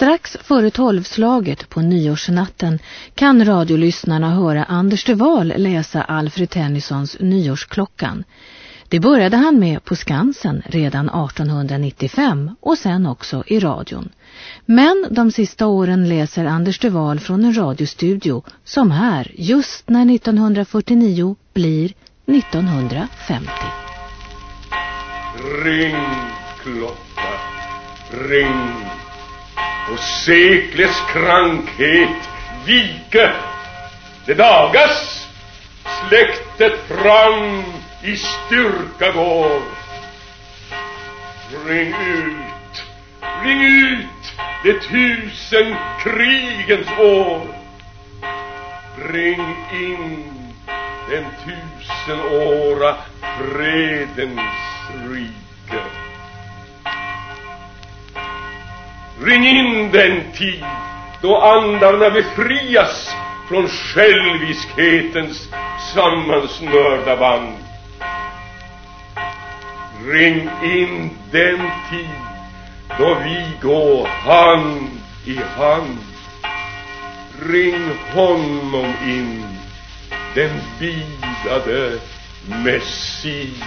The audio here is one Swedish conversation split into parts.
Strax före tolvslaget på nyårsnatten kan radiolyssnarna höra Anders de Wahl läsa Alfred Tennysons Nyårsklockan. Det började han med på Skansen redan 1895 och sen också i radion. Men de sista åren läser Anders de Wahl från en radiostudio som här just när 1949 blir 1950. Ring klocka, ring och seklets krankhet vike. Det dagas släktet fram i styrka går. Ring ut, ring ut de tusen krigens år. Bring in den tusenåra fredens rike. Ring in den tid då andarna befrias från själviskhetens sammansnörda band. Ring in den tid då vi går hand i hand. Ring honom in, den bidade Messias.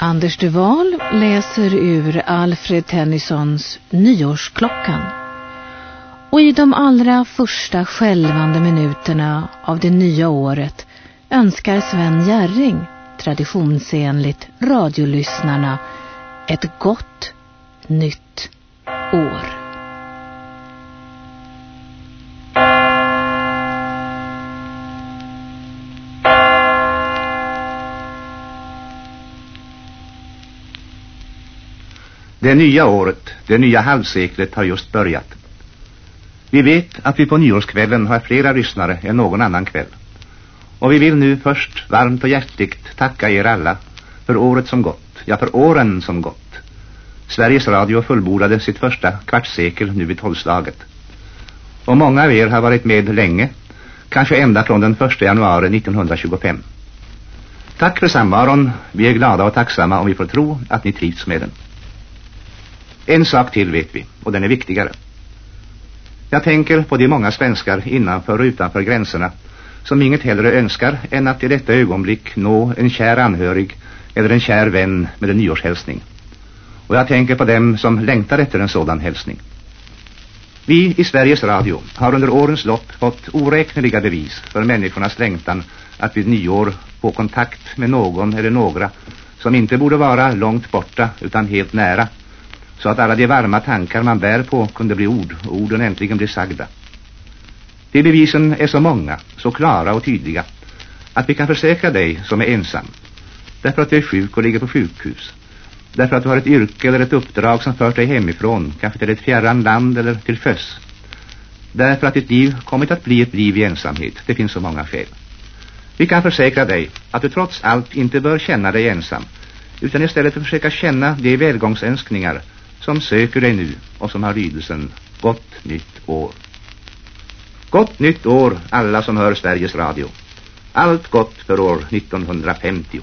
Anders de läser ur Alfred Tennysons Nyårsklockan. Och i de allra första skälvande minuterna av det nya året önskar Sven Järring traditionsenligt radiolyssnarna ett gott nytt Det nya året, det nya halvseklet har just börjat. Vi vet att vi på nyårskvällen har flera lyssnare än någon annan kväll. Och vi vill nu först varmt och hjärtligt tacka er alla för året som gått, ja för åren som gått. Sveriges Radio fullbordade sitt första kvartssekel nu vid tolvslaget. Och många av er har varit med länge, kanske ända från den 1 januari 1925. Tack för samvaron, vi är glada och tacksamma om vi får tro att ni trivs med den. En sak till vet vi, och den är viktigare. Jag tänker på de många svenskar innanför och utanför gränserna som inget hellre önskar än att i detta ögonblick nå en kär anhörig eller en kär vän med en nyårshälsning. Och jag tänker på dem som längtar efter en sådan hälsning. Vi i Sveriges Radio har under årens lopp fått oräkneliga bevis för människornas längtan att vid nyår få kontakt med någon eller några som inte borde vara långt borta utan helt nära så att alla de varma tankar man bär på kunde bli ord och orden äntligen bli sagda. De bevisen är så många, så klara och tydliga att vi kan försäkra dig som är ensam. Därför att du är sjuk och ligger på sjukhus. Därför att du har ett yrke eller ett uppdrag som fört dig hemifrån kanske till ett fjärran land eller till föss. Därför att ditt liv kommit att bli ett liv i ensamhet. Det finns så många skäl. Vi kan försäkra dig att du trots allt inte bör känna dig ensam utan istället försöka känna de välgångsönskningar som söker dig nu och som har lydelsen Gott nytt år. Gott nytt år alla som hör Sveriges Radio. Allt gott för år 1950.